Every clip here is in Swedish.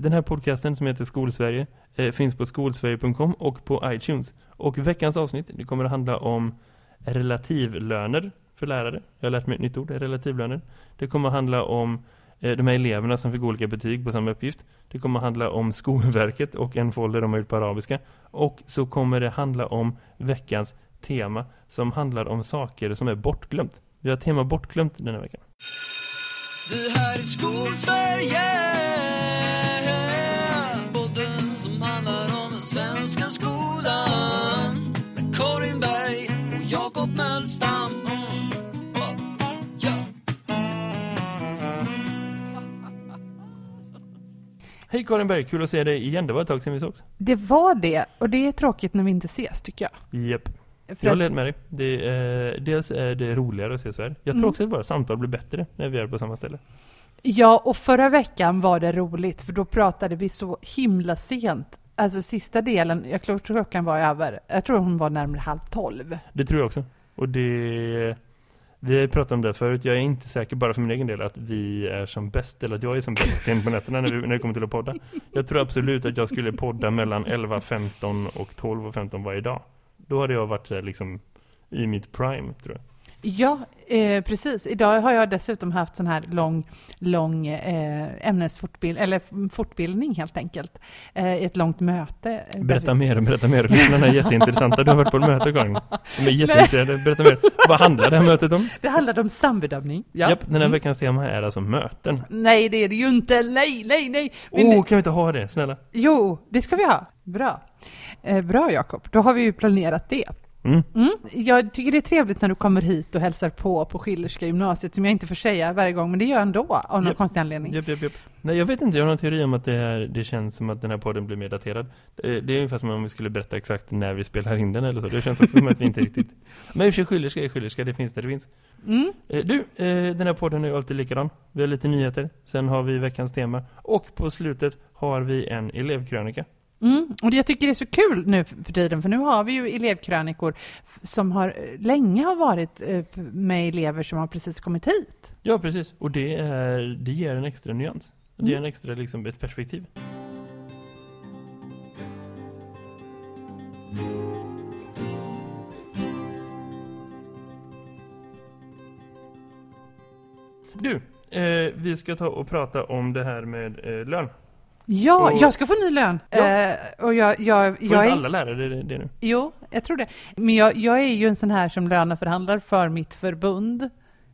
Den här podcasten som heter Skolsverige eh, finns på skolsverige.com och på iTunes. Och veckans avsnitt det kommer att handla om relativlöner för lärare. Jag har lärt mig ett nytt ord, relativlöner. Det kommer att handla om eh, de här eleverna som fick olika betyg på samma uppgift. Det kommer att handla om Skolverket och en folder de har gjort på arabiska. Och så kommer det handla om veckans tema som handlar om saker som är bortglömt. Vi har tema bortglömt den här veckan. Det här är Skolsverige Hej Karin Berg, kul att se dig igen. Det var ett tag sedan vi sågs. Det var det, och det är tråkigt när vi inte ses tycker jag. Japp. För Jag håller med dig. Det är, dels är det roligare att se så här. Jag tror Mm. också att våra samtal blir bättre när vi är på samma ställe. Ja, och förra veckan var det roligt, för då pratade vi så himla sent. Alltså sista delen, jag tror klockan var över, jag tror hon var närmare halv tolv. Det tror jag också. Och det... Vi har ju pratat om det förut. Jag är inte säker bara för min egen del att vi är som bäst, eller att jag är som bäst sent på nätterna när, vi, när det kommer till att podda. Jag tror absolut att jag skulle podda mellan 11.15 och 12.15 varje dag. Då hade jag varit eh, liksom i mitt prime, tror jag. Ja, eh, precis. Idag har jag dessutom haft sån här lång, lång eh, ämnesfortbildning, eller fortbildning helt enkelt. Eh, ett långt möte. eh, Berätta mer, berätta mer. Lyssnarna är jätteintressanta. Du har varit på ett möte, Karin. De är jätteintresserade. Berätta mer. Vad handlar det här mötet om? Det handlade om sambedömning. Ja. Japp, den här Mm. veckans tema är alltså möten. Nej, det är det ju inte. Nej, nej, nej. Åh, det- oh, kan vi inte ha det? Snälla. Jo, det ska vi ha. Bra. Eh, bra Jakob, då har vi ju planerat det. Mm. Mm. Jag tycker det är trevligt när du kommer hit och hälsar på på Schillerska gymnasiet, som jag inte får säga varje gång, men det gör jag ändå av någon Japp. konstig anledning. Japp, japp, japp. Nej, jag vet inte. Jag har någon teori om att det, här, det känns som att den här podden blir mer daterad. Eh, Det är ungefär som om vi skulle berätta exakt när vi spelar in den eller så. Det känns också som att vi inte riktigt... Men i och skillerska är skillerska. Det finns där det finns. Mm. Eh, Du, eh, den här podden är alltid likadan. Vi har lite nyheter. Sen har vi veckans tema. Och på slutet har vi en elevkrönika. Mm. Och jag tycker det är så kul nu för tiden, för nu har vi ju elevkrönikor som har eh, länge har varit eh, med elever som har precis kommit hit. Ja, precis. Och det, är, det ger en extra nyans. Det ger en extra, liksom, ett perspektiv. Du, eh, vi ska ta och prata om det här med eh, lön. Ja, Och- jag ska få ny lön. Ja. Eh, och jag, jag, Får jag inte är, alla lärare det, det nu? Jo, jag tror det. Men jag, jag är ju en sån här som löneförhandlar för mitt förbund.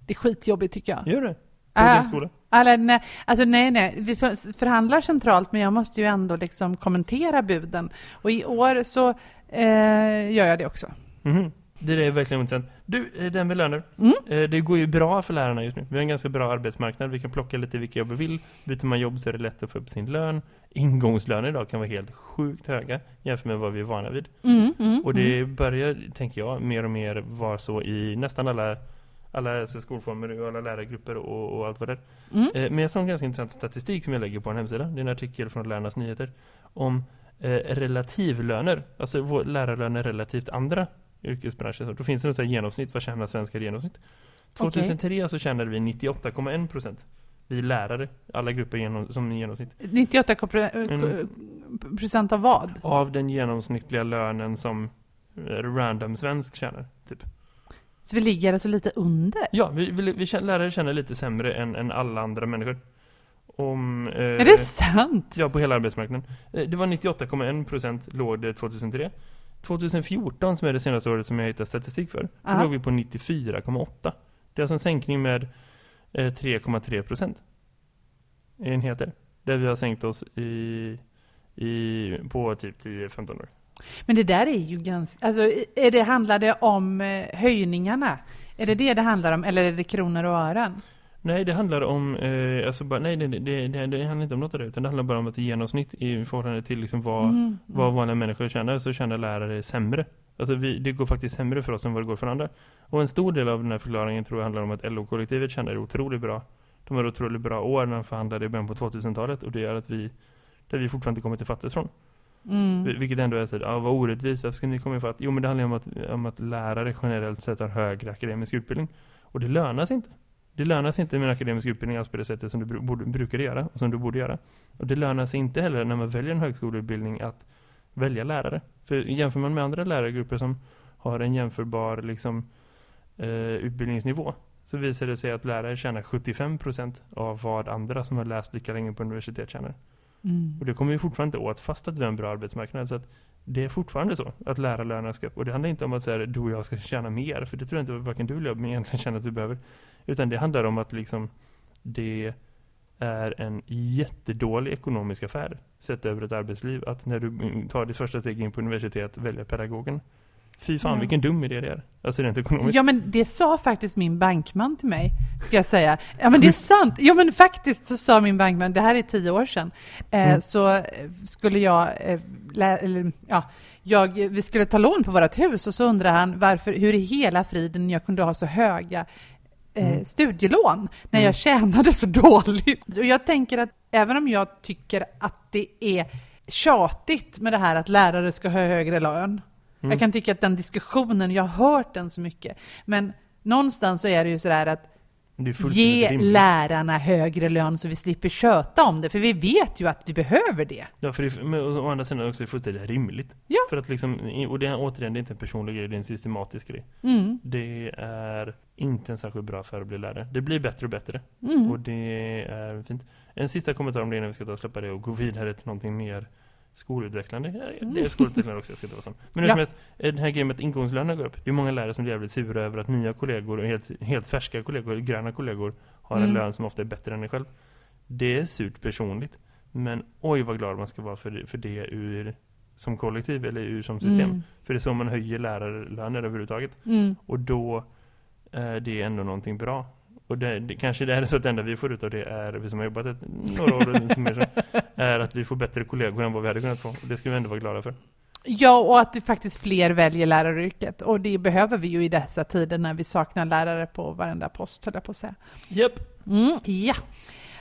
Det är skitjobbigt tycker jag. Gör det? På Ah. din skola? Eller, nej, alltså nej, nej. Vi för, förhandlar centralt, men jag måste ju ändå liksom kommentera buden. Och i år så eh, gör jag det också. Mhm. Det är verkligen intressant. Du, den med löner. Mm. Eh, Det går ju bra för lärarna just nu. Vi har en ganska bra arbetsmarknad. Vi kan plocka lite vilka jobb vi vill. Byter man jobb så är det lätt att få upp sin lön. Ingångslöner idag kan vara helt sjukt höga jämfört med vad vi är vana vid. Mm, mm, Och mm. det börjar, tänker jag, mer och mer vara så i nästan alla, alla skolformer och alla lärargrupper och, och allt vad det är. Mm. Eh, Men jag såg en ganska intressant statistik som jag lägger på en hemsida. Det är en artikel från Lärarnas Nyheter om eh, relativlöner. Alltså lärarlöner relativt andra yrkesbranscher. Så Då finns det en sån här genomsnitt. Vad tjänar svenskar i genomsnitt? 2003 så tjänade vi 98,1 procent. Vi lärare, alla grupper genom, som genomsnitt. 98 kopre- eh, procent av vad? Av den genomsnittliga lönen som eh, random svensk tjänar. Typ. Så vi ligger alltså lite under. Ja, vi, vi, vi känner, lärare känner lite sämre än, än alla andra människor. Om, eh, Är det sant? Ja, på hela arbetsmarknaden. Eh, Det var 98,1% låg det 2003. 2014 som är det senaste året som jag hittar statistik för. Då låg vi på 94,8. Det är alltså en sänkning med eh, 3,3% enheter. Där vi har sänkt oss i, i, på typ 10-15 år. Men det där är ju ganska... Alltså, är det, handlar det om eh, höjningarna? Är det det det handlar om, eller är det kronor och ören? Nej, det handlar om, eh, alltså bara, nej det, det, det, det handlar inte om något av det, utan det handlar bara om att i genomsnitt i förhållande till liksom vad, Mm. vad vanliga människor tjänar så tjänar lärare sämre. Alltså vi, det går faktiskt sämre för oss än vad det går för andra. Och en stor del av den här förklaringen tror jag handlar om att LO-kollektivet tjänar otroligt bra. De har otroligt bra år när de förhandlade i början på 2000-talet och det gör att vi, där vi fortfarande inte kommer till fattas från. Mm. Vil- Vilket ändå är så att, ja vad orättvist, varför ska ni komma ifatt? Jo men det handlar om att, om att lärare generellt sett har högre akademisk utbildning. Och det lönar sig inte. Det lönar sig inte med en akademisk utbildning alls på det sättet som du borde, brukar göra och som du borde göra. Och det lönar sig inte heller när man väljer en högskoleutbildning att välja lärare. För jämför man med andra lärargrupper som har en jämförbar liksom, eh, utbildningsnivå så visar det sig att lärare tjänar 75% av vad andra som har läst lika länge på universitet tjänar. Mm. Och det kommer vi fortfarande inte åt fast att vi har en bra arbetsmarknad. Så att det är fortfarande så att lärarlönerna ska upp. Och det handlar inte om att säga, du och jag ska tjäna mer. För det tror jag inte varken du eller jag egentligen känner att vi behöver. Utan det handlar om att liksom det är en jättedålig ekonomisk affär sett över ett arbetsliv. Att när du tar ditt första steg in på universitet välja pedagogen. Fy fan Ja. vilken dum idé det är. Alltså rent ekonomiskt. Ja, men det sa faktiskt min bankman till mig, ska jag säga. Ja, men det är sant. Ja, men faktiskt så sa min bankman, det här är tio år sedan, eh, Mm. så eh, skulle jag, eh, lä, eller, ja, jag, vi skulle ta lån på vårt hus och så undrade han varför, hur i hela friden jag kunde ha så höga eh, Mm. studielån när Mm. jag tjänade så dåligt. Och jag tänker att även om jag tycker att det är tjatigt med det här att lärare ska ha högre lön, Mm. jag kan tycka att den diskussionen, jag har hört den så mycket. Men någonstans så är det ju sådär att ge rimligt. lärarna högre lön så vi slipper köta om det. För vi vet ju att vi behöver det. Ja, för det, men å andra sidan också är det fullständigt rimligt. Ja. För att liksom, och det är återigen, det är inte en personlig grej, det är en systematisk grej. Mm. Det är inte en särskilt bra för att bli lärare. Det blir bättre och bättre. Mm. Och det är fint. En sista kommentar om det innan vi ska ta och släppa det och gå vidare till någonting mer skolutvecklande. Ja, Det är skolutvecklande också, jag ska inte vara sån. Men hur Ja. som helst, eh, den här grejen med att ingångslönerna går upp. Det är många lärare som blir jävligt sura över att nya kollegor och helt, helt färska kollegor, gröna kollegor, har en Mm. lön som ofta är bättre än en själv. Det är surt personligt. Men oj vad glad man ska vara för, för det ur som kollektiv eller ur som system. Mm. För det är så man höjer lärarlöner överhuvudtaget. Mm. Och då är det ändå någonting bra. Och det, det, kanske det är så att det enda vi får ut av det är, vi som har jobbat ett, några år är, så, är att vi får bättre kollegor än vad vi hade kunnat få. Och det ska vi ändå vara glada för. Ja, och att det faktiskt fler väljer läraryrket. Och det behöver vi ju i dessa tider när vi saknar lärare på varenda post, höll jag på att säga. Japp. Mm, ja.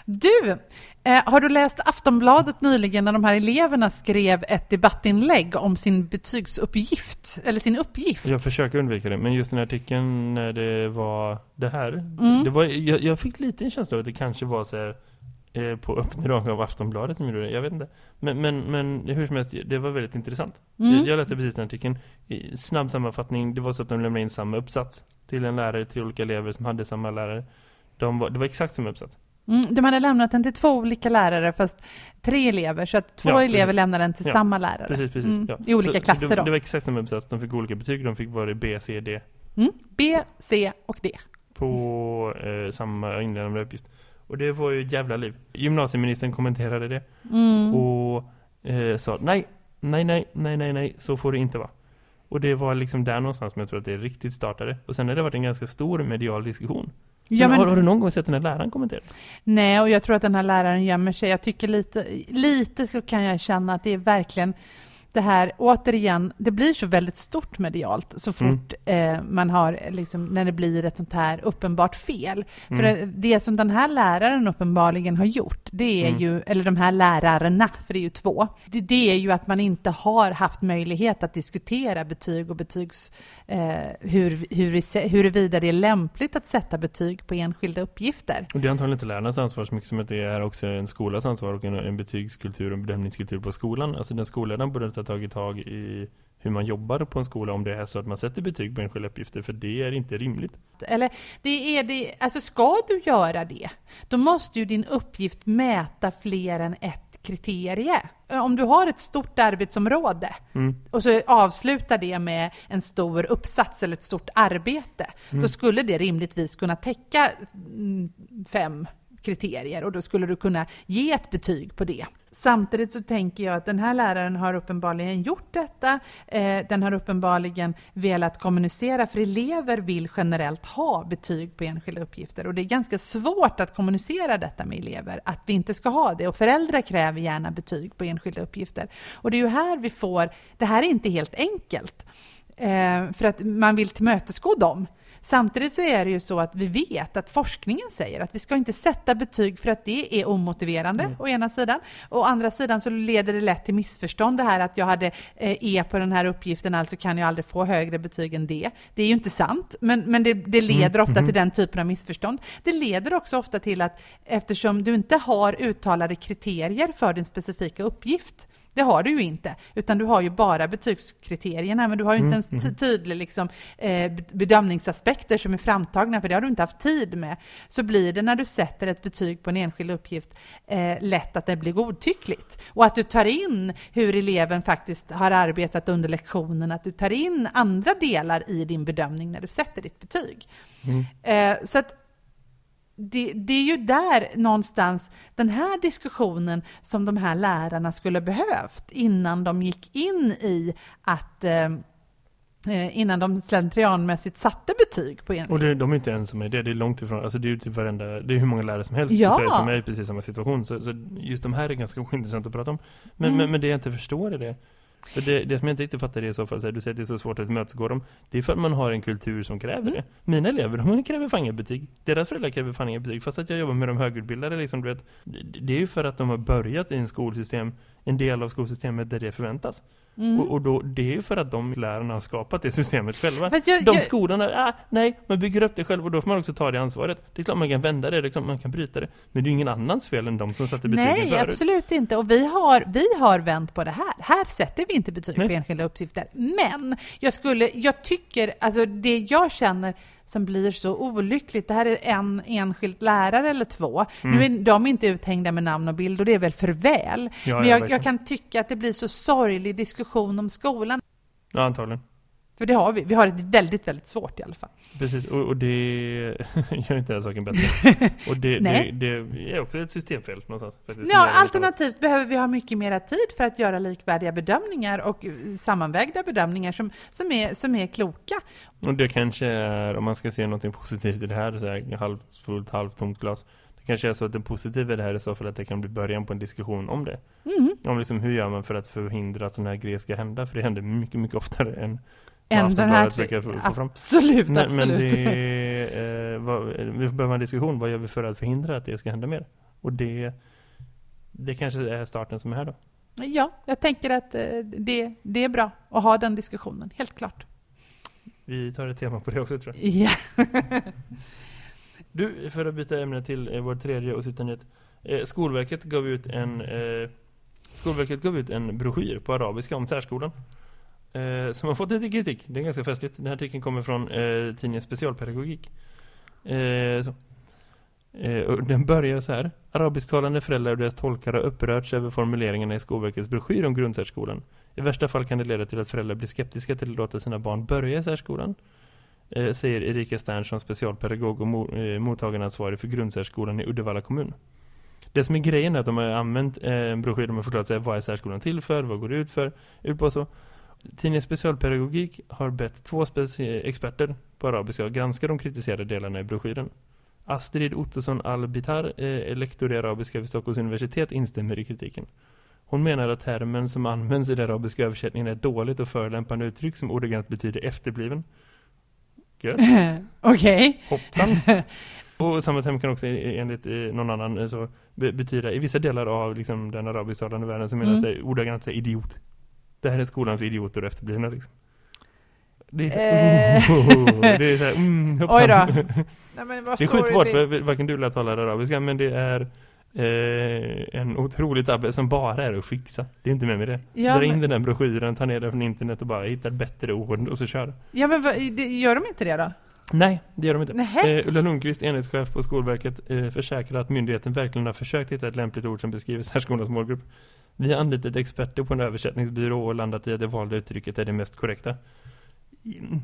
Du, eh, har du läst Aftonbladet nyligen när de här eleverna skrev ett debattinlägg om sin betygsuppgift, eller sin uppgift? Jag försöker undvika det, men just den här artikeln när det var det här. Mm. Det var, jag, jag fick lite en känsla av att det kanske var så här eh, på uppdrag av Aftonbladet som gjorde det. Jag vet inte. Men, men, men hur som helst, det var väldigt intressant. Mm. Jag, jag läste precis den artikeln. I snabb sammanfattning, det var så att de lämnade in samma uppsats till en lärare, till olika elever som hade samma lärare. De var, det var exakt samma uppsats. Mm, de hade lämnat den till två olika lärare, fast tre elever, så att två Ja, elever precis. lämnade den till Ja, samma lärare. Precis, precis. Mm, ja. I olika Så- klasser det, då. Det var exakt samma uppsats. De fick olika betyg. De fick vara B, C, D Mm, B, C och D. på eh, samma inledande uppgift. Och det var ju ett jävla liv. Gymnasieministern kommenterade det. Mm. och eh, sa nej, nej, nej, nej, nej, nej, så får det inte vara. Och det var liksom där någonstans som jag tror att det riktigt startade. Och sen har det varit en ganska stor medial diskussion. Ja, men, har, har du någon gång sett den här läraren kommentera? Nej, och jag tror att den här läraren gömmer sig. Jag tycker lite, lite så kan jag känna att det är verkligen det här, återigen, det blir så väldigt stort medialt så Mm. fort eh, man har, liksom, när det blir ett sånt här uppenbart fel. För Mm. det, det som den här läraren uppenbarligen har gjort, det är Mm. ju, eller de här lärarna, för det är ju två, det, det är ju att man inte har haft möjlighet att diskutera betyg och betygs, eh, hur, hur, huruvida det är lämpligt att sätta betyg på enskilda uppgifter. Och det är antagligen inte lärarnas ansvar så mycket som att det är också en skolas ansvar och en, en betygskultur och en bedömningskultur på skolan. Alltså den skolledaren borde ta tagit tag i hur man jobbar på en skola om det är så att man sätter betyg på enskilda uppgifter för det är inte rimligt. Eller det är det, alltså ska du göra det, då måste ju din uppgift mäta fler än ett kriterie. Om du har ett stort arbetsområde Mm. och så avslutar det med en stor uppsats eller ett stort arbete, Mm. då skulle det rimligtvis kunna täcka mm, fem kriterier och då skulle du kunna ge ett betyg på det. Samtidigt så tänker jag att den här läraren har uppenbarligen gjort detta. Eh, den har uppenbarligen velat kommunicera, för elever vill generellt ha betyg på enskilda uppgifter och det är ganska svårt att kommunicera detta med elever, att vi inte ska ha det och föräldrar kräver gärna betyg på enskilda uppgifter. Och det är ju här vi får, det här är inte helt enkelt, eh, för att man vill tillmötesgå dem. Samtidigt så är det ju så att vi vet att forskningen säger att vi ska inte sätta betyg för att det är omotiverande Mm. å ena sidan. Å andra sidan så leder det lätt till missförstånd det här att jag hade eh, E på den här uppgiften, alltså kan jag aldrig få högre betyg än det. Det är ju inte sant, men, men det, det leder ofta mhm. till den typen av missförstånd. Det leder också ofta till att eftersom du inte har uttalade kriterier för din specifika uppgift, det har du ju inte, utan du har ju bara betygskriterierna, men du har ju inte Mm, en ty- tydlig liksom, eh, bedömningsaspekter som är framtagna, för det har du inte haft tid med. Så blir det när du sätter ett betyg på en enskild uppgift eh, lätt att det blir godtyckligt. Och att du tar in hur eleven faktiskt har arbetat under lektionen, att du tar in andra delar i din bedömning när du sätter ditt betyg. Mm. Eh, så att det, det är ju där någonstans den här diskussionen som de här lärarna skulle behövt innan de gick in i att eh, eh, innan de slentrianmässigt satte betyg på en. Och det, de är inte ensamma i det, det är långt ifrån, alltså det är ju typ varenda, det är hur många lärare som helst Ja. i Sverige som är i precis samma situation. Så, så just de här är ganska intressant att prata om. Men, Mm. men, men det jag inte förstår är det, för det, det som jag inte riktigt fattar är i så fall, så här, du säger att det är så svårt att mötesgå dem. Det är för att man har en kultur som kräver Mm. det. Mina elever, de kräver fan inga betyg. Deras föräldrar kräver fan inga betyg. Fast att jag jobbar med de högutbildade, liksom, du vet. Det är ju för att de har börjat i en skolsystem, en del av skolsystemet där det förväntas. Mm. Och, och då, det är ju för att de lärarna har skapat det systemet själva. Jag- de jag- skolorna, ah, nej, man bygger upp det själv och då får man också ta det ansvaret. Det är klart man kan vända det, det är klart man kan bryta det. Men det är ju ingen annans fel än de som satte betygen Nej, förut. absolut inte. Och vi har, vi har vänt på det här. Här sätter vi inte betyg Nej. på enskilda uppgifter. Men jag skulle, jag tycker, alltså det jag känner som blir så olyckligt, det här är en enskild lärare eller två. Mm. Nu är de inte uthängda med namn och bild och det är väl för väl. Ja, Men ja, jag, verkligen. jag kan tycka att det blir så sorglig diskussion om skolan. Ja, antagligen. För det har vi. Vi har det väldigt, väldigt svårt i alla fall. Precis, och, och det gör inte den saken bättre. och det, det, det är också ett systemfel någonstans. Faktiskt, Ja, alternativt behöver vi ha mycket mera tid för att göra likvärdiga bedömningar och sammanvägda bedömningar som, som, är, som är kloka. Och det kanske är, om man ska se något positivt i det här, så här halvt fullt, halvt tomt glas. Det kanske är så att det positiva i det här är så för att det kan bli början på en diskussion om det. Mm. Om liksom hur gör man för att förhindra att sådana här grejer ska hända? För det händer mycket, mycket oftare än Än den här... Fram. Absolut, Nej, absolut. men det, eh, vad, vi behöver en diskussion. Vad gör vi för att förhindra att det ska hända mer? Och det, det kanske är starten som är här då. Ja, jag tänker att eh, det, det är bra att ha den diskussionen, helt klart. Vi tar ett tema på det också tror jag. Ja. Du, för att byta ämne till eh, vår tredje och sista nyhet. Eh, Skolverket gav ut en eh, Skolverket gav ut en broschyr på arabiska om särskolan. Eh, som har fått lite kritik. Det är ganska festligt. Den här artikeln kommer från eh, tidningen Specialpedagogik. Eh, så. Eh, och den börjar så här. Arabisktalande föräldrar och deras tolkar har upprörts över formuleringarna i Skolverkets broschyr om grundsärskolan. I värsta fall kan det leda till att föräldrar blir skeptiska till att låta sina barn börja i särskolan. Eh, säger Erika Stern som specialpedagog och mo eh, mottagaransvarig för grundsärskolan i Uddevalla kommun. Det som är grejen är att de har använt eh, en broschyr de har förklarat sig vad är särskolan till för, vad går det ut för, ut på så. Tidningen Specialpedagogik har bett två experter på arabiska att granska de kritiserade delarna i broschyren. Astrid Ottosson Albitar, eh, lektor i arabiska vid Stockholms universitet, instämmer i kritiken. Hon menar att termen som används i den arabiska översättningen är ett dåligt och förolämpande uttryck som ordagrant betyder efterbliven. Okej. Hoppsan. Och samma term kan också e- enligt eh, någon annan eh, så be- betyda i vissa delar av liksom, den arabisktalande världen så menas Mm. det ordagrant idiot. Det här är skolan för idioter och efterblivna liksom. Det är så, Eh. oh, det är så här, mm, hoppsan. Oj då. Nej, men vad Det är skitsvårt för varken du eller jag talar arabiska men det är eh, en otrolig tabbe som bara är att fixa. Det är inte med med det. Ja, Dra in men- den där broschyren, ta ner den från internet och bara hitta bättre ord och så kör. Ja, men vad, det- gör de inte det då? Nej, det gör de inte. Eh, Ulla Lundqvist, enhetschef på Skolverket, eh, försäkrar att myndigheten verkligen har försökt hitta ett lämpligt ord som beskriver särskolans målgrupp. Vi har anlitat experter på en översättningsbyrå och landat i att det valda uttrycket är det mest korrekta. Mm.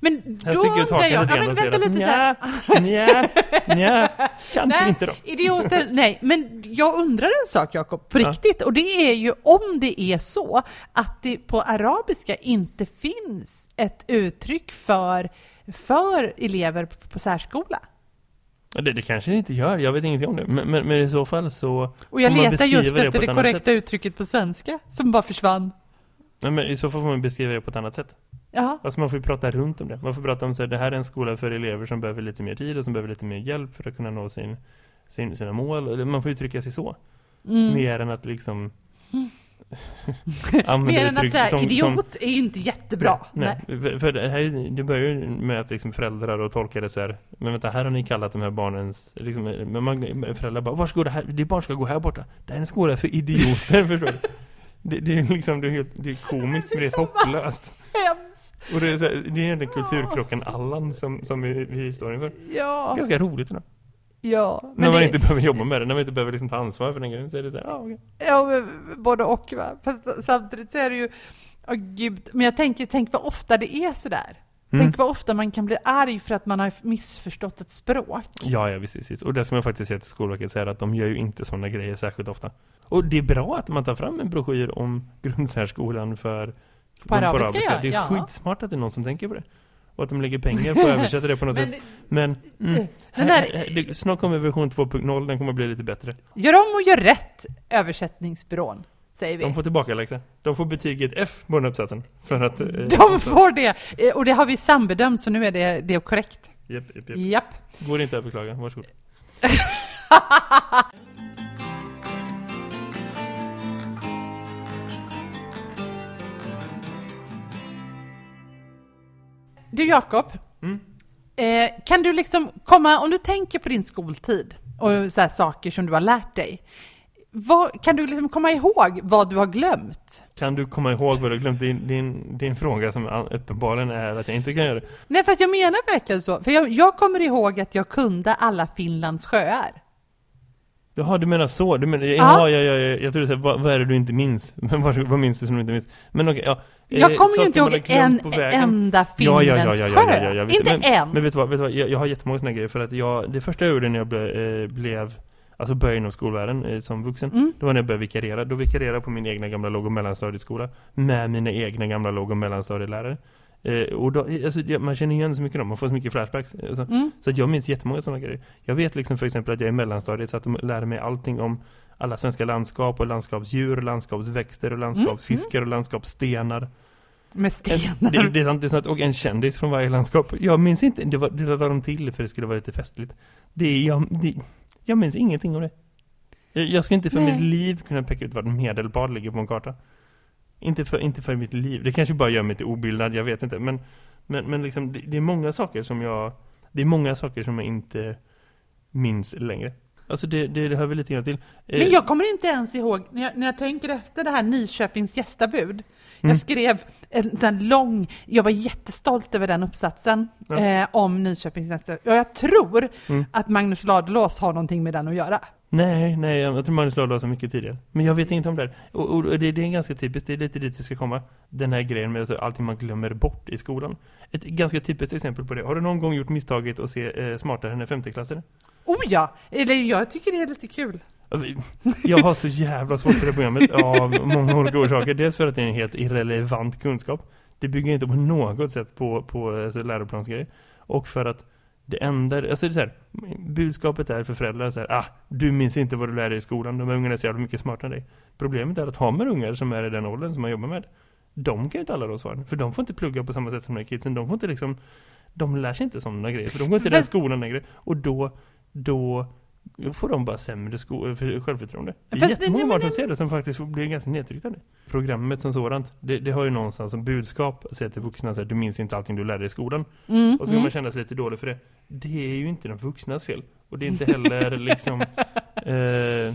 Men då jag undrar jag, ja, men vänta att lite så nja, nja, nja, kanske Nej. inte då. Idioter, nej, men jag undrar en sak Jakob, på Ja. riktigt. Och det är ju om det är så att det på arabiska inte finns ett uttryck för, för elever på, på särskola. Det, det kanske det inte gör, jag vet ingenting om det. Men, men, men i så fall så... Och jag letar just det efter det, annat korrekta uttrycket på svenska, som bara försvann. Nej, men i så fall får man beskriva det på ett annat sätt. Ja. Alltså man får ju prata runt om det. Man får prata om att det här är en skola för elever som behöver lite mer tid och som behöver lite mer hjälp för att kunna nå sin, sin, sina mål. Man får uttrycka sig så. Mm. Mer än att liksom använda Mer än att säga som- som- idiot är inte jättebra. Nej, nej. För- det, här, det börjar ju med att liksom föräldrar och tolkar det så här. Men vänta, här har ni kallat de här barnens liksom, men man, föräldrar bara, varsågod, det här, det barn ska gå här borta. Det här är en skola för idioter, förstår du? Det, det är liksom, det är, helt, det är komiskt men det är hopplöst. Och det är, så här, det är egentligen kulturkrocken Allan som, som vi, vi står inför. Ja. Ganska roligt ändå. Ja. När Men man det, inte behöver jobba med det, när man inte behöver liksom ta ansvar för den grejen så är det så här, ja okej. ja, men både och va. Fast samtidigt så är det ju, åh gud, men jag tänker, tänk vad ofta det är sådär. Mm. Tänk vad ofta man kan bli arg för att man har missförstått ett språk. Ja, ja visst, visst, visst. Och det ska man faktiskt säga till Skolverket säger att de gör ju inte sådana grejer särskilt ofta. Och det är bra att man tar fram en broschyr om grundsärskolan för På arabiska, ja, Det är ja. skitsmart att det är någon som tänker på det. Och att de lägger pengar på att översätta det på något Men sätt. Men mm, den här, där, här, det, snart kommer version 2.0, den kommer bli lite bättre. gör om och gör rätt, översättningsbyrån, säger vi. De får tillbaka läxa. De får betyget F på den uppsatsen. För att... eh, De får det, Eh, och det har vi sambedömt så nu är det, det är korrekt. Japp, japp, japp. Japp. Går inte att överklaga, varsågod. Du Jakob, Mm. eh, kan du liksom komma, om du tänker på din skoltid och så här saker som du har lärt dig, vad, kan du liksom komma ihåg vad du har glömt? Kan du komma ihåg vad du har glömt? Din, din, din fråga som uppenbarligen är att jag inte kan göra det. Nej, fast jag menar verkligen så. För jag, jag kommer ihåg att jag kunde alla Finlands sjöar. Jaha, du menar så? Du menar, ja, Ja. ja, ja, ja, jag tror du säger, vad, vad är det du inte minns? Men vad, vad minns du som du inte minns? Men okej, ja. Jag Eh, kommer ju inte ihåg en enda Ja, finländsk ja, ja, ja, ja, ja. Inte men, en. Men vet du vad, vet du vad? Jag, har jättemånga såna grejer för att jag, det första jag gjorde när jag ble, eh, blev, alltså började inom skolvärlden eh, som vuxen, Mm. det var när jag började vikariera. Då vikarierade jag på min egna gamla låg- och mellanstadieskola med mina egna gamla låg- och mellanstadielärare. Eh, och då, alltså, man känner igen så mycket dem, man får så mycket flashbacks. Eh, Så, Mm. så jag minns jättemånga sådana grejer. Jag vet liksom för exempel att jag i mellanstadiet så att de lärde mig allting om alla svenska landskap och landskapsdjur, landskapsväxter och landskapsfiskar och landskapsstenar. Med En, stenar. det, det är sant, det är sant. Och en kändis från varje landskap. Jag minns inte, det var, det var de till för det skulle vara lite festligt. Det jag, det, jag minns ingenting om det. Jag, jag ska inte för Nej. mitt liv kunna peka ut vart Medelpad ligger på en karta. Inte för, inte för mitt liv. Det kanske bara gör mig till obildad, jag vet inte. Men, men, men liksom, det, det är många saker som jag... Det är många saker som jag inte minns längre. Alltså det, det, det hör väl lite grann till. Eh, Men jag kommer inte ens ihåg, när jag, när jag tänker efter det här Nyköpings gästabud, Mm. jag skrev en sån lång, jag var jättestolt över den uppsatsen Ja. eh, om Nyköpings gästabud. Och jag tror Mm. att Magnus Ladulås har någonting med den att göra. Nej, nej, jag tror Magnus Ladulås så mycket tidigare. Men jag vet inte om det. här. Och, och det, det är ganska typiskt, det är lite dit vi ska komma. Den här grejen med att allting man glömmer bort i skolan. Ett ganska typiskt exempel på det. Har du någon gång gjort misstaget att se eh, smartare än femteklassare? Oh ja! Eller jag tycker det är lite kul. Alltså, Jag har så jävla svårt för det programmet av många olika orsaker. Dels för att det är en helt irrelevant kunskap. Det bygger inte på något sätt på, på alltså, läroplansgrejer. Och för att det enda, alltså det är så här, budskapet är för föräldrar så här, ah, du minns inte vad du lärde dig i skolan, de ungarna är så jävla mycket smartare än dig. Problemet är att har man ungar som är i den åldern som man jobbar med, de kan ju inte alla de svaren. För de får inte plugga på samma sätt som de här kidsen, de får inte liksom, de lär sig inte sådana grejer, för de går inte i den skolan längre. Och då, då får de bara sämre för självförtroende. Det är Fast jättemånga barn som ser det som faktiskt blir ganska nedtryckta. Programmet som sådant, det, det har ju någonstans som budskap att säga till vuxna så här, du minns inte allting du lärde dig i skolan. Mm, Och så kan mm. man känna sig lite dålig för det. Det är ju inte de vuxnas fel. Och det är inte heller liksom... Eh,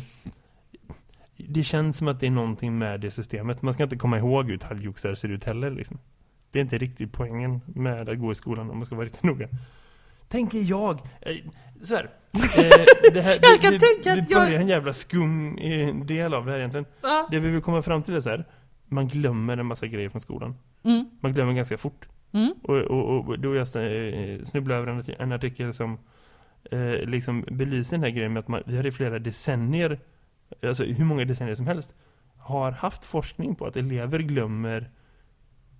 det känns som att det är någonting med det systemet. Man ska inte komma ihåg hur talgoxar ser ut heller liksom. Det är inte riktigt poängen med att gå i skolan om man ska vara riktigt noga. Tänker jag. Eh, så här. Eh, det här Jag kan det, tänka det, att det jag- börjar en jävla skum eh, del av det här egentligen. Ja. Det vi vill komma fram till är så här. Man glömmer en massa grejer från skolan. Mm, Man glömmer ganska fort. mm. Och, och, och då jag snubblade över en, en artikel som eh, liksom belyser den här grejen med att man, vi har i flera decennier, alltså hur många decennier som helst, har haft forskning på att elever glömmer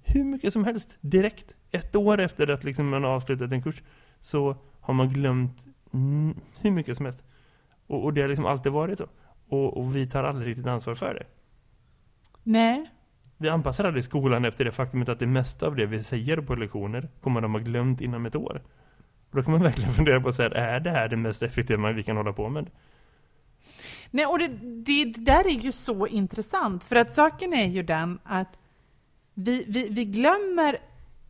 hur mycket som helst direkt. Ett år efter att liksom man har avslutat en kurs så har man glömt hur mycket som helst. Och, och det har liksom alltid varit så. Och, och vi tar aldrig riktigt ansvar för det. Nej. Vi anpassar aldrig skolan efter det faktumet att det mesta av det vi säger på lektioner kommer de ha glömt inom ett år. Och då kan man verkligen fundera på så här, är det här det mest effektiva vi kan hålla på med? Nej, och det, det, det där är ju så intressant, för att saken är ju den att vi, vi, vi glömmer,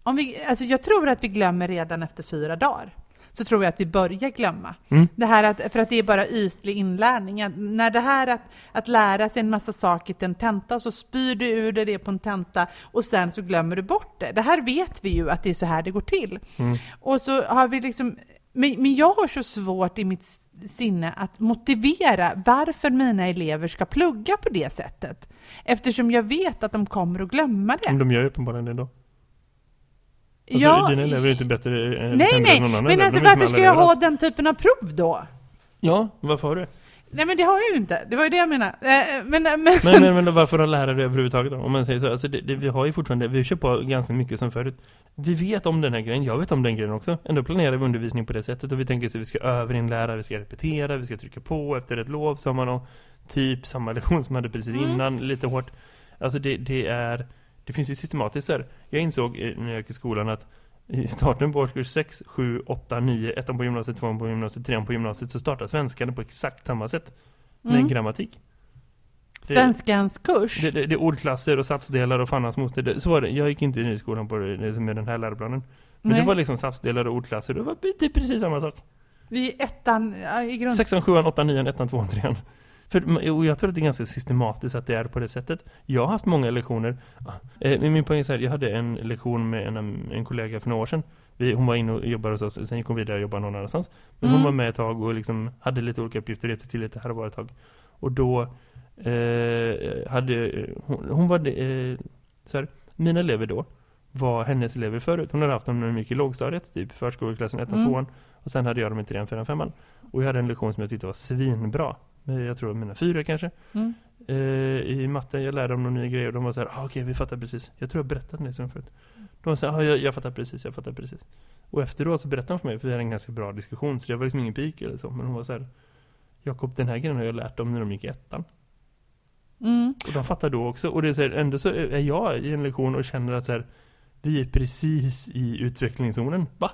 om vi, alltså jag tror att vi glömmer redan efter fyra dagar. Så tror jag att vi börjar glömma. Mm. Det här att, för att det är bara ytlig inlärning. Att när det här att, att lära sig en massa saker till en tenta, så spyr du ur dig det på en tenta och sen så glömmer du bort det. Det här vet vi ju att det är så här det går till. Mm. Och så har vi liksom, men, men jag har så svårt i mitt sinne att motivera varför mina elever ska plugga på det sättet. Eftersom jag vet att de kommer att glömma det. Men de gör ju uppenbarligen det då. Alltså, dina elever är inte bättre eh, nej, nej, men alltså varför ska jag ha den typen av prov då? Ja, varför har du? Nej men det har jag ju inte, det var ju det jag menade. Eh, Men, men, Men, men, men varför har lärare överhuvudtaget då? Om man säger så, alltså det, det, vi har ju fortfarande, vi kör på ganska mycket som förut. Vi vet om den här grejen, jag vet om den grejen också. Ändå planerar vi undervisning på det sättet och vi tänker så vi ska överinlära, vi ska repetera, vi ska trycka på efter ett lov så har man typ samma lektion som man hade precis Mm. innan, lite hårt. Alltså det, det är, det finns ju systematiskt där. Jag insåg när jag gick i skolan att i starten på årskurs 6, 7, 8, 9, ettan på gymnasiet, tvåan på gymnasiet, trean på gymnasiet så startar svenskan på exakt samma sätt. Med Mm. grammatik. Det- Svenskans kurs. det, det, det är ordklasser och satsdelar och fan hans moster. Det, så var det. Jag gick inte in i skolan på det, det, med den här läroplanen. Men Nej. det var liksom satsdelar och ordklasser. Det var typ precis samma sak. Vi är ettan i grund... Sexan, sjuan, åttan, nian, ettan, tvåan, trean. För, och jag tror att det är ganska systematiskt att det är på det sättet. Jag har haft många lektioner. Eh, min poäng är så här, jag hade en lektion med en, en kollega för några år sedan. Vi, hon var inne och jobbade hos oss, sen gick hon vidare och jobbade någon annanstans. Men hon Mm. var med ett tag och liksom hade lite olika uppgifter, hjälpte till lite här och var ett tag. Och då eh, hade hon, hon var eh, så här, mina elever då var hennes elever förut. Hon hade haft dem när i lågstadiet, typ förskoleklassen 1 och Mm. 2 och sen hade jag dem i 3 4 5 Och jag hade en lektion som jag tyckte var svinbra. Jag tror mina fyra kanske. Mm. Eh, I matte, jag lärde dem några nya grejer och de var så här, ah, okej vi fattar precis. Jag tror jag berättade det sen förut. De var så här, ah, jag, jag fattar precis, jag fattar precis. Och efteråt så berättade de för mig, för vi hade en ganska bra diskussion, så det var liksom ingen pik eller så. Men hon var så här, Jakob den här grejen har jag lärt dem när de gick i ettan. Mm. Och de fattar då också. Och det är så här, ändå så är jag i en lektion och känner att så här, vi är precis i utvecklingszonen. Va?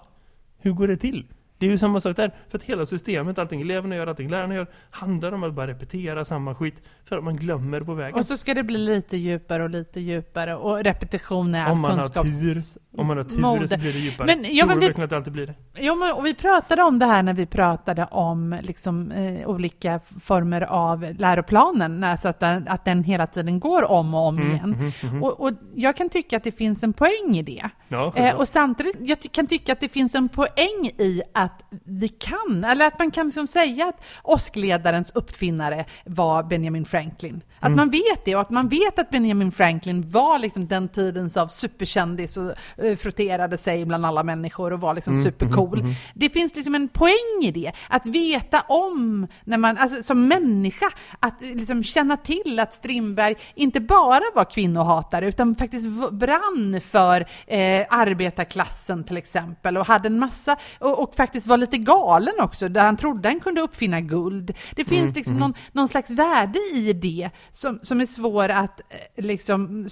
Hur går det till? Det är ju samma sak där. För att hela systemet, allting eleverna gör, allting lärarna gör, handlar om att bara repetera samma skit. För att man glömmer på vägen. Och så ska det bli lite djupare och lite djupare och repetition är all Om man har kunskaps... Om man har tur mode. så blir det djupare. Men, ja, men vi- att alltid blir det? Jo, men, och vi pratade om det här när vi pratade om liksom, eh, olika former av läroplanen, alltså att den, att den hela tiden går om och om Mm, igen. mhm, mhm. Och, och jag kan tycka att det finns en poäng i det. Ja, Eh, och samtidigt, jag kan tycka att det finns en poäng i att vi kan, eller att man kan liksom säga att åskledarens uppfinnare var Benjamin Franklin. Att Mm. man vet det och att man vet att Benjamin Franklin var liksom den tidens av superkändis och eh, frotterade sig bland alla människor och var liksom Mm, supercool. mhm, mhm. Det finns liksom en poäng i det, att veta om, när man, alltså, som människa, att liksom känna till att Strindberg inte bara var kvinnohatare utan faktiskt brann för eh, arbetarklassen till exempel och hade en massa, och, och faktiskt var lite galen också, där han trodde han kunde uppfinna guld. Det finns Mm, liksom mhm. någon, någon slags värde i det som, som är svår att, eh, liksom,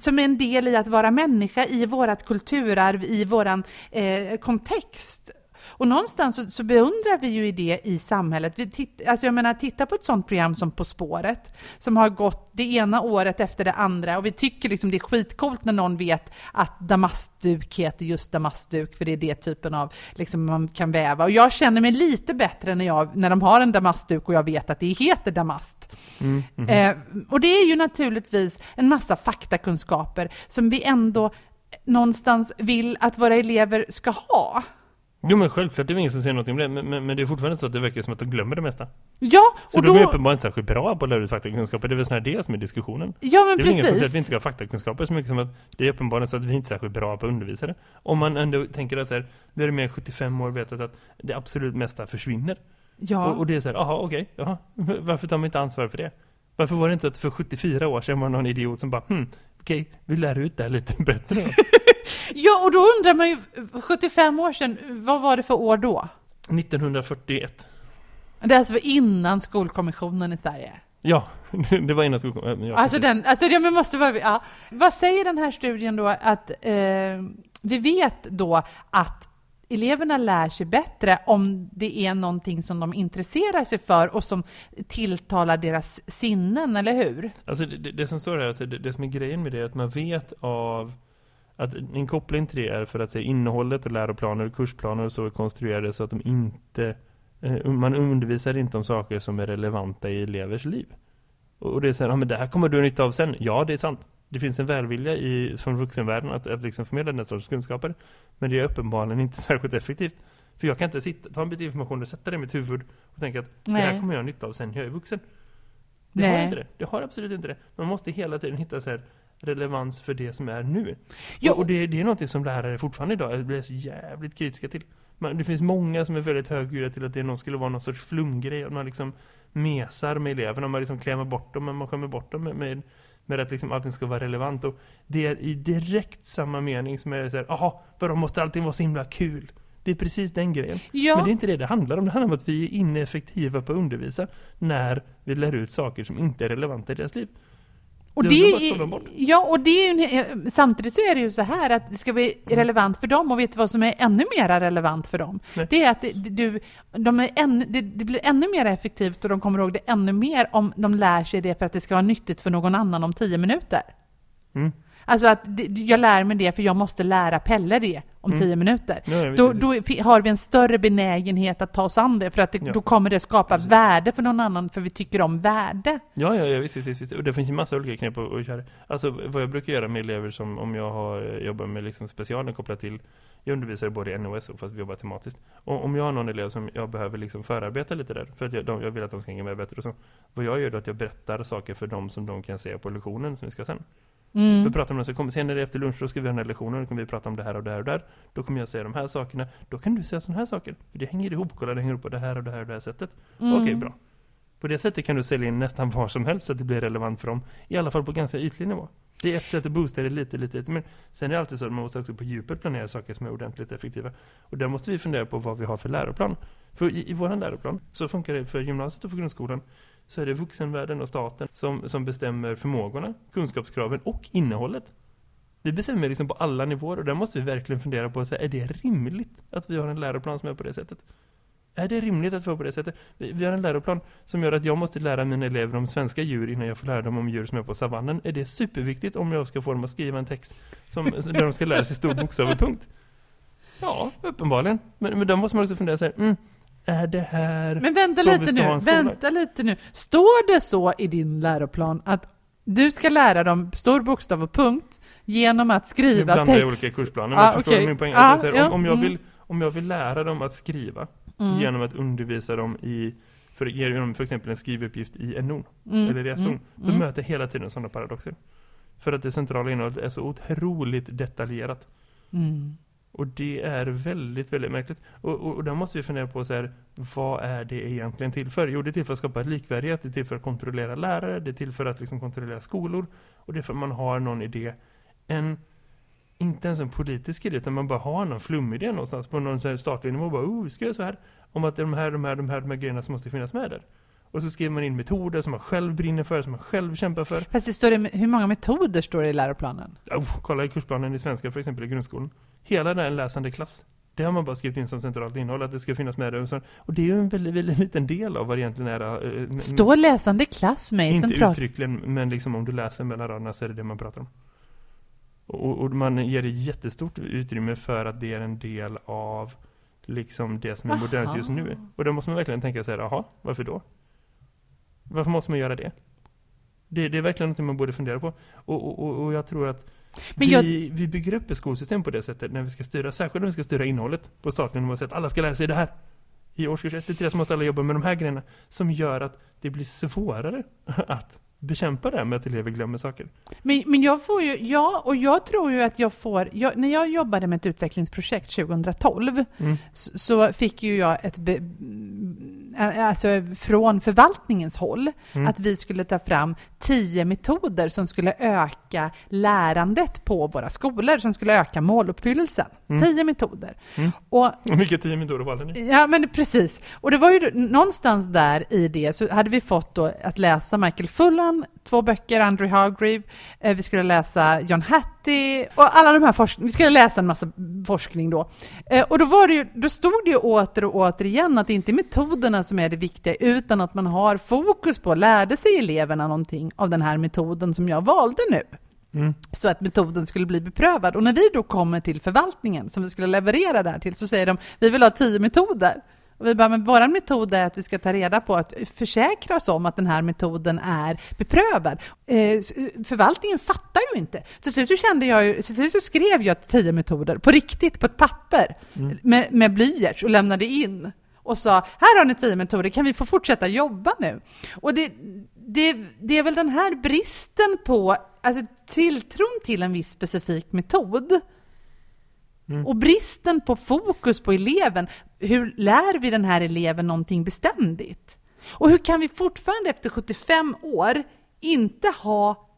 som är en del i att vara människa i vårat kulturarv, i våran eh, kontext. Och någonstans så, så beundrar vi ju det i samhället. Vi titt, alltså jag menar, titta på ett sånt program som På spåret, som har gått det ena året efter det andra och vi tycker liksom det är skitcoolt när någon vet att damastduk heter just damastduk, för det är det typen av liksom man kan väva. Och jag känner mig lite bättre när, jag, när de har en damastduk och jag vet att det heter damast. Mm, mhm. Eh, och det är ju naturligtvis en massa faktakunskaper som vi ändå någonstans vill att våra elever ska ha. Jo men självklart, det är ingen som säger någonting om det. Men, men, men det är fortfarande så att det verkar som att de glömmer det mesta. Ja, Så och de är då... uppenbarligen inte särskilt bra på att lära ut faktakunskaper. Det är väl snarare det som är diskussionen. Ja, men Det är väl ingen som säger att vi precis. inte ska ha faktakunskaper så mycket som att det är uppenbarligen så att vi inte är särskilt bra på att undervisa det. Om man ändå tänker att så här, vi har i mer än 75 år vetat att det absolut mesta försvinner. Ja. Och, och det är så här, jaha okej, jaha. V- Varför tar man inte ansvar för det? Varför var det inte så att för 74 år sedan var det någon idiot som bara, hmm, okej, vi lär ut det här lite bättre. Ja, och då undrar man ju, 75 år sedan, vad var det för år då? 1941. Det är alltså innan skolkommissionen i Sverige. Ja, det var innan skolkommittén. Ja, Alltså, den, alltså det måste vara, ja. Vad säger den här studien då att eh, vi vet då att eleverna lär sig bättre om det är någonting som de intresserar sig för och som tilltalar deras sinnen, eller hur? Alltså det, det, det som står här, alltså det, det som är grejen med det är att man vet av att en koppling till det är för att säga innehållet och läroplaner och kursplaner och så är konstruerade så att de inte eh, man undervisar inte om saker som är relevanta i elevers liv. Och det är så här, ja men det här kommer du nytta av sen. Ja, det är sant. Det finns en välvilja i, från vuxenvärlden att, att liksom förmedla den sortens kunskaper. Men det är uppenbarligen inte särskilt effektivt. För jag kan inte sitta, ta en bit information och sätta det i mitt huvud och tänka att det här Nej. kommer jag nytta av sen när jag är vuxen. Det har Nej. inte det. Det har absolut inte det. Man måste hela tiden hitta så här relevans för det som är nu. Ja, Och, det, det är något som lärare fortfarande idag blir så jävligt kritiska till. Man, det finns många som är väldigt högljudda till att det någon skulle vara någon sorts flumgrej. Att man liksom mesar med eleverna. Man liksom klämmer bort dem, men man skämmer bort dem med, med, med att liksom allting ska vara relevant. Och det är i direkt samma mening som är så här, jaha, vadå måste allting vara så himla kul? Det är precis den grejen. ja. Men det är inte det det handlar om. Det handlar om att vi är ineffektiva på att undervisa när vi lär ut saker som inte är relevanta i deras liv. Och Det ja, och det är en- samtidigt så är det ju så här att det ska bli relevant för dem och vet du vad som är ännu mer relevant för dem? Nej. Det är att det, du, de är ännu, det, det blir ännu mer effektivt och de kommer ihåg det ännu mer om de lär sig det för att det ska vara nyttigt för någon annan om tio minuter. Mm. Alltså att jag lär mig det för jag måste lära Pelle det om Mm. tio minuter. Ja, ja, Då, då har vi en större benägenhet att ta oss an det för att det, Ja. då kommer det skapa Precis. värde för någon annan för vi tycker om värde. Ja, ja, ja visst, visst, visst. Och det finns ju massa olika knep att, köra. Alltså vad jag brukar göra med elever som om jag har eh, jobbat med liksom specialen kopplat till jag undervisar både i NOS och fast vi jobbar tematiskt. Och om jag har någon elev som jag behöver liksom förarbeta lite där för att jag, de, jag vill att de ska hänga med bättre och så. Vad jag gör då är att jag berättar saker för dem som de kan se på lektionen som vi ska sen. Mm. Vi pratar om det, så kommer senare efter lunch, då ska vi ha den här lektionen, då kommer vi prata om det här och det här och det här. Då kommer jag säga de här sakerna, då kan du säga sådana här saker. För det hänger ihop, kolla det hänger ihop på det här och det här och det här sättet. Mm. Okej, bra. På det sättet kan du sälja in nästan vad som helst så att det blir relevant för dem. I alla fall på ganska ytlig nivå. Det är ett sätt att boosta det lite, lite, lite. Men sen är det alltid så att man måste också på djupet planera saker som är ordentligt effektiva. Och där måste vi fundera på vad vi har för läroplan. För i, i vår läroplan så funkar det för gymnasiet och för grundskolan. Så är det vuxenvärlden och staten som, som bestämmer förmågorna, kunskapskraven och innehållet. Vi bestämmer liksom på alla nivåer och där måste vi verkligen fundera på så här, är det rimligt att vi har en läroplan som är på det sättet? Är det rimligt att vi har på det sättet? Vi, vi har en läroplan som gör att jag måste lära mina elever om svenska djur innan jag får lära dem om djur som är på savannen. Är det superviktigt om jag ska få dem att skriva en text som, där de ska lära sig stor bokstav och punkt? Ja, uppenbarligen. Men, men då måste man också fundera så här, mm, är det här Men vänta som lite nu, vänta lite nu. Står det så i din läroplan att du ska lära dem stor bokstav och punkt genom att Nu skriva blandar jag text? olika kursplaner, Ah, men förstår okej. du min poäng? Ah, Alltså, ja, om, om, jag mm. vill, om jag vill lära dem att skriva Mm. genom att undervisa dem i, för, genom för exempel en skrivuppgift i NO, Mm. eller i SO, Mm. då Mm. möter jag hela tiden sådana paradoxer. För att det centrala innehållet är så otroligt detaljerat. Mm. Och det är väldigt, väldigt märkligt. Och, och, och där måste vi fundera på så här, vad är det egentligen till för? Jo, det är till för att skapa likvärdighet, det är till för att kontrollera lärare, det är till för att liksom kontrollera skolor. Och det är för att man har någon idé. En, inte ens en politisk idé, utan man bara har någon flumidé någonstans på någon så statlig nivå. Bara, oh, vi ska göra så här. Om att de här, de här, de här, de här grejerna som måste finnas med där. Och så skriver man in metoder som man själv brinner för, som man själv kämpar för. Fast det står det, hur många metoder står det i läroplanen? Oh, kolla i kursplanen i svenska för exempel i grundskolan. Hela den läsande klass. Det har man bara skrivit in som centralt innehåll, att det ska finnas med där. Och, det är ju en väldigt, väldigt liten del av vad det egentligen är. eh, men- Står läsande klass med i Inte central... uttryckligen, men liksom om du läser mellan raderna så är det det man pratar om. Och, och man ger det jättestort utrymme för att det är en del av liksom det som är modernt just nu. Och då måste man verkligen tänka sig, jaha, varför då? Varför måste man göra det? Det, det är verkligen något man borde fundera på. Och, och, och jag tror att Men vi, jag- vi bygger upp ett skolsystem på det sättet när vi ska styra, särskilt när vi ska styra innehållet på statlig nivå, att alla ska lära sig det här. I årskurs 1 till 3 så måste alla jobba med de här grejerna som gör att det blir svårare att bekämpa det här med att elever glömmer saker. Men, men jag får ju, ja, och jag tror ju att jag får, jag, när jag jobbade med ett utvecklingsprojekt 2012 Mm. så, så fick ju jag ett, be, alltså från förvaltningens håll, Mm. att vi skulle ta fram tio metoder som skulle öka lärandet på våra skolor, som skulle öka måluppfyllelsen. Mm. Tio metoder. Mm. Och vilka tio metoder valde ni? Ja, men precis. Och det var ju någonstans där i det så hade vi fått då att läsa Michael Fullan, två böcker, Andrew Hargreave, eh, vi skulle läsa John Hattie och alla de här forskning, vi skulle läsa en massa forskning då. Eh, och då var det ju, då stod det ju åter och åter igen att det inte är metoderna som är det viktiga utan att man har fokus på, lärde sig eleverna någonting av den här metoden som jag valde nu Mm. så att metoden skulle bli beprövad. Och när vi då kommer till förvaltningen som vi skulle leverera där till så säger de vi vill ha tio metoder. Och vi bara, men vår metod är att vi ska ta reda på att försäkra oss om att den här metoden är beprövad. Eh, förvaltningen fattar ju inte. Till slut så kände jag ju, till slut så skrev jag tio metoder på riktigt på ett papper Mm. med, med blyerts och lämnade in och sa här har ni tio metoder, kan vi få fortsätta jobba nu? Och det, det, det är väl den här bristen på alltså, tilltron till en viss specifik metod Mm. och bristen på fokus på eleven. Hur lär vi den här eleven någonting beständigt? Och hur kan vi fortfarande efter 75 år inte ha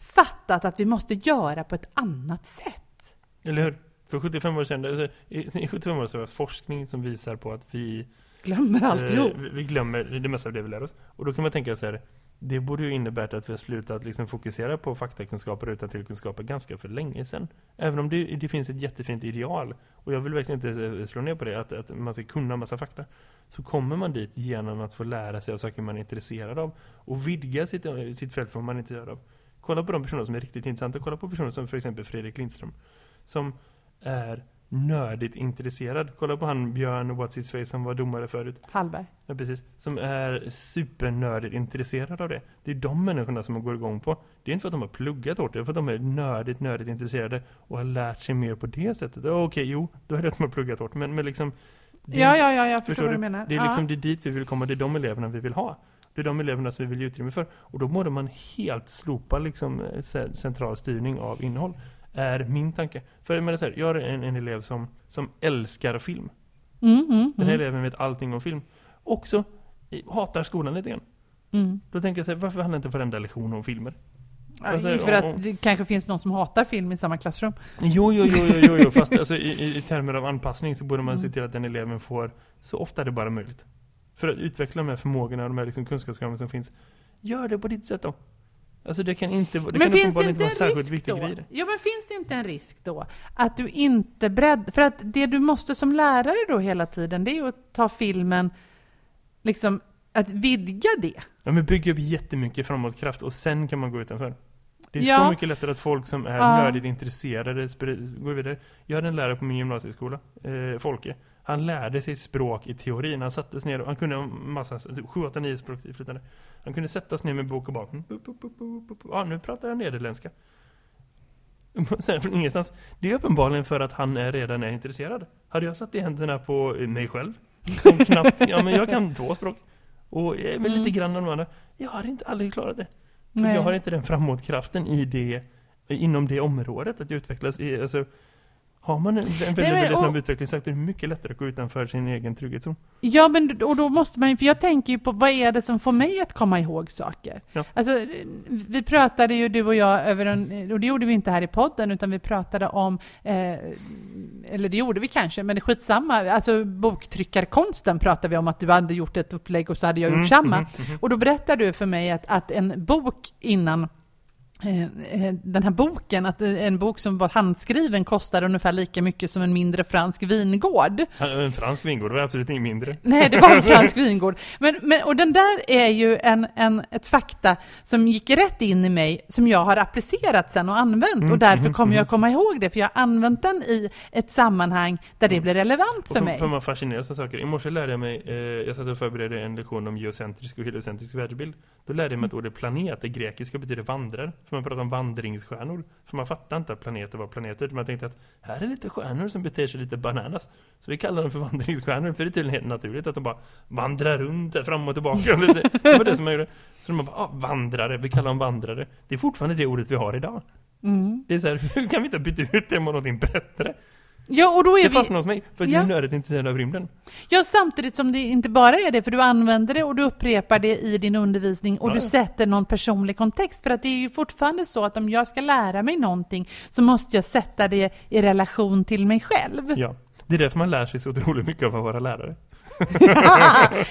fattat att vi måste göra på ett annat sätt? Eller hur? För 75 år sedan, alltså, i, i 75 år så var det forskning som visar på att vi, Glömmer eh, alltihop. vi- vi glömmer det mesta av det vi lär oss. Och då kan man tänka så här, det borde ju innebära att vi har slutat liksom fokusera på faktakunskaper utan tillkunskaper ganska för länge sedan. Även om det, det finns ett jättefint ideal, och jag vill verkligen inte eh, slå ner på det, att, att man ska kunna massa fakta. Så kommer man dit genom att få lära sig av saker man är intresserad av och vidga sitt, eh, sitt fält för vad man är intresserad av. Kolla på de personer som är riktigt intressanta. Kolla på personer som för exempel Fredrik Lindström. Som är nördigt intresserad. Kolla på han Björn What's His Face som var domare förut. Hallberg. Ja, precis. Som är supernördigt intresserad av det. Det är de människorna som man går igång på. Det är inte för att de har pluggat hårt, det är för att de är nördigt, nördigt intresserade och har lärt sig mer på det sättet. Ja, Okej, jo, då är det att de har pluggat hårt. Men, men liksom... det- Ja, ja, ja, jag förstår, vad du? menar. Det är Ja. liksom det är dit vi vill komma, det är de eleverna vi vill ha. Det är de eleverna som vi vill ge utrymme för. Och då borde man helt slopa liksom eh, ce- central styrning av innehåll. Är min tanke. För så här, jag har en, en elev som, som älskar film. Mm, mm, Den här mm, eleven vet allting om film. Också hatar skolan lite grann. mm. Då tänker jag så här, varför handlar inte varenda lektion om filmer? Alltså, för att det kanske finns någon som hatar film i samma klassrum. Jo, jo, jo, jo, jo, fast alltså, i, i, termer av anpassning så borde man Mm. se till att den eleven får så ofta det bara är möjligt. För att utveckla de här förmågorna och de här liksom kunskapskraven som finns. Gör det på ditt sätt då. Alltså det kan inte, det men kan finns det inte inte vara en särskilt viktig då? grej. Ja, men finns det inte en risk då att du inte bredd... För att det du måste som lärare då hela tiden, det är ju att ta filmen, liksom att vidga det. Ja, men bygga upp jättemycket framåtkraft och sen kan man gå utanför. Det är Ja. så mycket lättare att folk som är Ja. nördigt intresserade går vidare. Jag hade en lärare på min gymnasieskola, eh, Folke. Han lärde sig språk i teorin. Han sattes ner och han kunde en massa, typ 7, 8, 9 språk flytande. Han kunde sätta sig ner med bok och bara, ja nu pratar jag nederländska. Sen från ingenstans. Det är uppenbarligen för att han är redan är intresserad. Hade jag satt i händerna på mig själv, som knappt, ja men jag kan två språk. Och men Mm. lite grann av de andra. Jag hade inte aldrig klarat det. För jag har inte den framåtkraften i det, inom det området att utvecklas i, alltså, har man en, en väldigt, men- väldigt snabb och- utveckling så är det mycket lättare att gå utanför sin egen trygghetszon. Ja, men och då måste man för jag tänker ju på vad är det som får mig att komma ihåg saker? Ja. Alltså, vi pratade ju du och jag över en, och det gjorde vi inte här i podden, utan vi pratade om, eh, eller det gjorde vi kanske, men det är skitsamma, alltså boktryckarkonsten pratade vi om att du hade gjort ett upplägg och så hade jag gjort Mm, samma. mhm, mhm. Och då berättade du för mig att, att en bok innan den här boken, att eh, en bok som var handskriven kostar ungefär lika mycket som en mindre fransk vingård. En fransk vingård var absolut inget mindre. Nej, det var en fransk vingård. Men, men, och den där är ju en, en, ett fakta som gick rätt in i mig, som jag har applicerat sen och använt. Mm, och därför mhm, kommer jag mhm. komma ihåg det, för jag har använt den i ett sammanhang där det blir relevant Och för för, mig. för man fascineras av saker. I morse lärde jag mig, eh, jag satt och förberedde en lektion om geocentrisk och heliocentrisk världsbild. Då lärde jag mig att ordet planet, det grekiska, betyder vandrare. För man pratar om vandringsstjärnor. För man fattar inte att planeter var planeter. Man tänkte att här är lite stjärnor som beter sig lite bananas. Så vi kallar dem för vandringsstjärnor. För det är tydligen helt naturligt att de bara vandrar runt fram och tillbaka. Det var det som man gjorde. Så de bara, ah, vandrare, vi kallar dem vandrare. Det är fortfarande det ordet vi har idag. Mm. Det är så här, hur kan vi inte byta ut det mot någonting bättre? Ja, och då är Det vi... fastnar hos mig, för att Ja. jag är nördigt intresserad av rymden. Ja, samtidigt som det inte bara är det, för du använder det och du upprepar det i din undervisning och Ja, du ja. sätter någon personlig kontext. För att det är ju fortfarande så att om jag ska lära mig någonting så måste jag sätta det i relation till mig själv. Ja. Det är därför man lär sig så otroligt mycket av att vara lärare.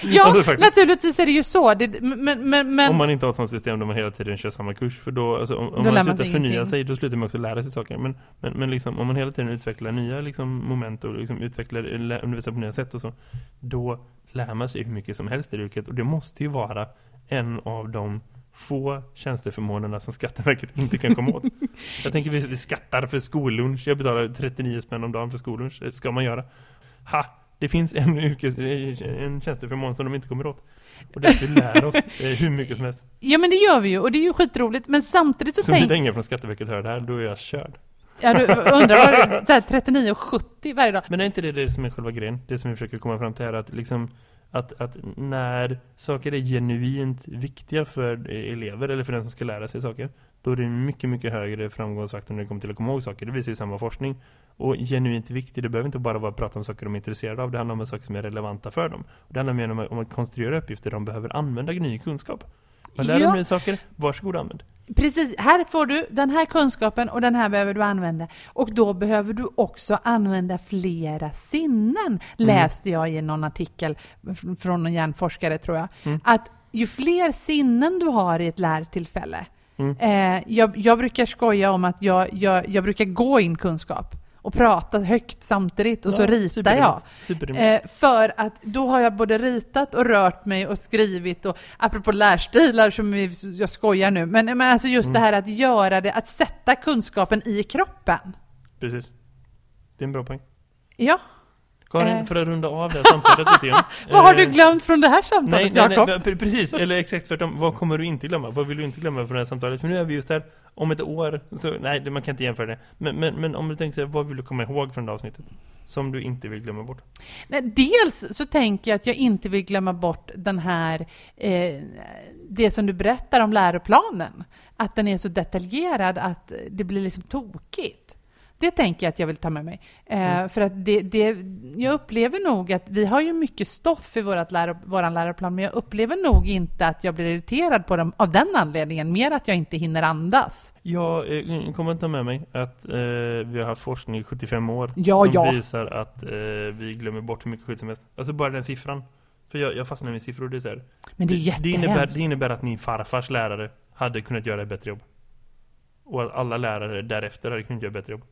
ja, Alltså, naturligtvis är det ju så. Det, men, men, men, Om man inte har ett sånt system där man hela tiden kör samma kurs. För då, alltså, om, Då man slutar förnya sig, då slutar man också lära sig saker. Men, men, men liksom, om man hela tiden utvecklar nya liksom, moment och liksom, utvecklar, undervisar på nya sätt och så, då lär man sig hur mycket som helst i yrket. Och det måste ju vara en av de få tjänsteförmånerna som Skatteverket inte kan komma åt. Jag tänker vi, vi skattar för skollunch. Jag betalar 39 spänn om dagen för skollunch. Det ska man göra. Ha! Det finns en, yrkes, en tjänsteförmån som de inte kommer åt. Och det är att vi lär oss hur mycket som helst. Ja, men det gör vi ju och det är ju skitroligt. Men samtidigt så, Så tänk... blir det ingen från Skatteverket hör det här, då är jag körd. Ja, du undrar vad det är, så här 39,70 varje dag. Men är inte det det som är själva grejen? Det som vi försöker komma fram till är att liksom att, att när saker är genuint viktiga för elever eller för den som ska lära sig saker då är det mycket, mycket högre framgångsfaktor när det kommer till att komma ihåg saker. Det visar ju samma forskning. Och genuint viktigt, det behöver inte bara vara att prata om saker de är intresserade av. Det handlar om saker som är relevanta för dem. Och det handlar mer om, att- om att konstruera uppgifter de behöver använda ny kunskap. Man lär Ja. nya saker, varsågod använd. Precis, här får du den här kunskapen och den här behöver du använda. Och då behöver du också använda flera sinnen, läste jag i någon artikel från en hjärnforskare tror jag. Mm. Att ju fler sinnen du har i ett lärtillfälle. Mm. Eh, jag, jag brukar skoja om att jag, jag, jag brukar gå in kunskap och prata högt samtidigt och så Ja, ritar superrimligt. jag. Superrimligt. Eh, för att då har jag både ritat och rört mig och skrivit och apropå lärstilar som vi, jag skojar nu, men, men alltså just Mm. det här att göra det, att sätta kunskapen i kroppen. Precis. Det är en bra poäng. Ja, Karin, Eh. för att runda av det här samtalet lite grann. vad har Eh, du glömt från det här Nej, samtalet, nej, nej, pre- precis. Eller exakt tvärtom. Vad kommer du inte glömma? Vad vill du inte glömma från det här samtalet? För nu är vi just där om ett år. Så, nej, man kan inte jämföra det. Men, men, men om du tänker så vad vill du komma ihåg från det avsnittet? Som du inte vill glömma bort. Nej, dels så tänker jag att jag inte vill glömma bort den här, eh, det som du berättar om läroplanen. Att den är så detaljerad att det blir liksom tokigt. Det tänker jag att jag vill ta med mig. Eh, För att det, det, jag upplever nog att vi har ju mycket stoff i vårat läro, våran läroplan, men jag upplever nog inte att jag blir irriterad på dem av den anledningen, mer att jag inte hinner andas. Jag eh, kommer att ta med mig att eh, vi har haft forskning i 75 år Ja, som ja. visar att eh, vi glömmer bort hur mycket skit som helst. Alltså bara den siffran. För jag, jag fastnar med siffror, det är så här. Men det är det, innebär, jättehemskt. det innebär att min farfars lärare hade kunnat göra ett bättre jobb. Och att alla lärare därefter hade kunnat göra ett bättre jobb.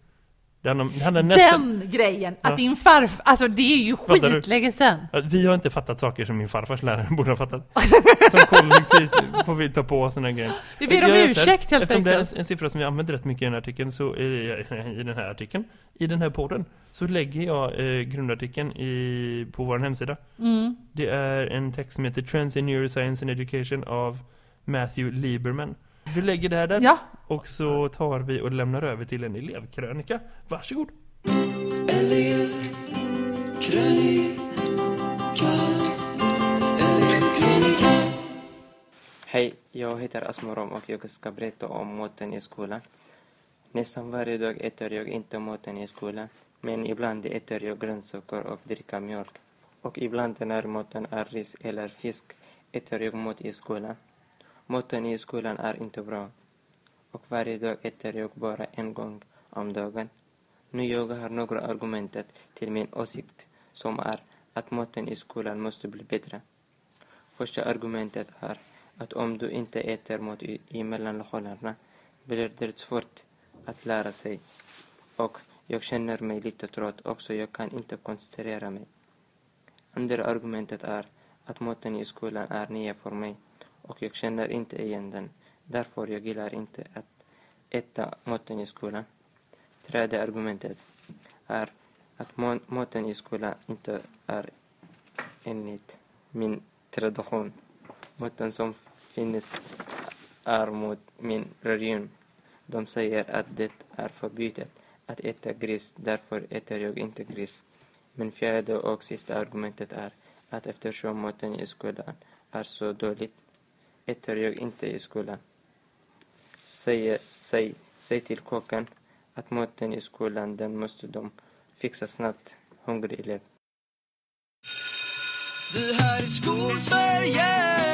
Det handlar nästan... Den grejen! Ja. Att din farf... Alltså det är ju skitlänge sen. Vi har inte fattat saker som min farfars lärare borde ha fattat. Som kollektiv får vi ta på oss den här grejen. Vi ber om Jag ursäkt helt Eftersom det är enkelt. en, en siffra som vi använder rätt mycket i den här artikeln så i, i den här artikeln, i den här podden, så lägger jag eh, grundartikeln i, på vår hemsida. Mm. Det är en text som heter Trends in Neuroscience and Education av Matthew Lieberman. Vi lägger det här där Ja, och så tar vi och lämnar över till en elevkrönika. Varsågod! Hej, jag heter Asmorom och jag ska berätta om maten i skolan. Nästan varje dag äter jag inte maten i skolan, men ibland äter jag grönsaker och dricker mjölk. Och ibland när maten är ris eller fisk äter jag mat i skolan. Maten i skolan är inte bra. Och varje dag äter jag bara en gång om dagen. Nu jag har några argument till min åsikt som är att maten i skolan måste bli bättre. Första argumentet är att om du inte äter mat i, i mellanlektionerna blir det svårt att lära sig. Och jag känner mig lite trött också, jag kan inte koncentrera mig. Andra argumentet är att maten i skolan är nya för mig och jag känner inte igen den. Därför jag gillar inte att äta maten i skolan. Tredje argumentet är att maten i skolan inte är enligt min tradition. Maten som finns är mot min religion. De säger att det är förbjudet att äta gris, därför äter jag inte gris. Men fjärde och sista argumentet är att eftersom maten i skolan är så dåligt äter jag inte i skolan. Säg, säg, säg till kocken att maten i skolan den måste de fixa snabbt hungrig elev. Det här är Skolsverige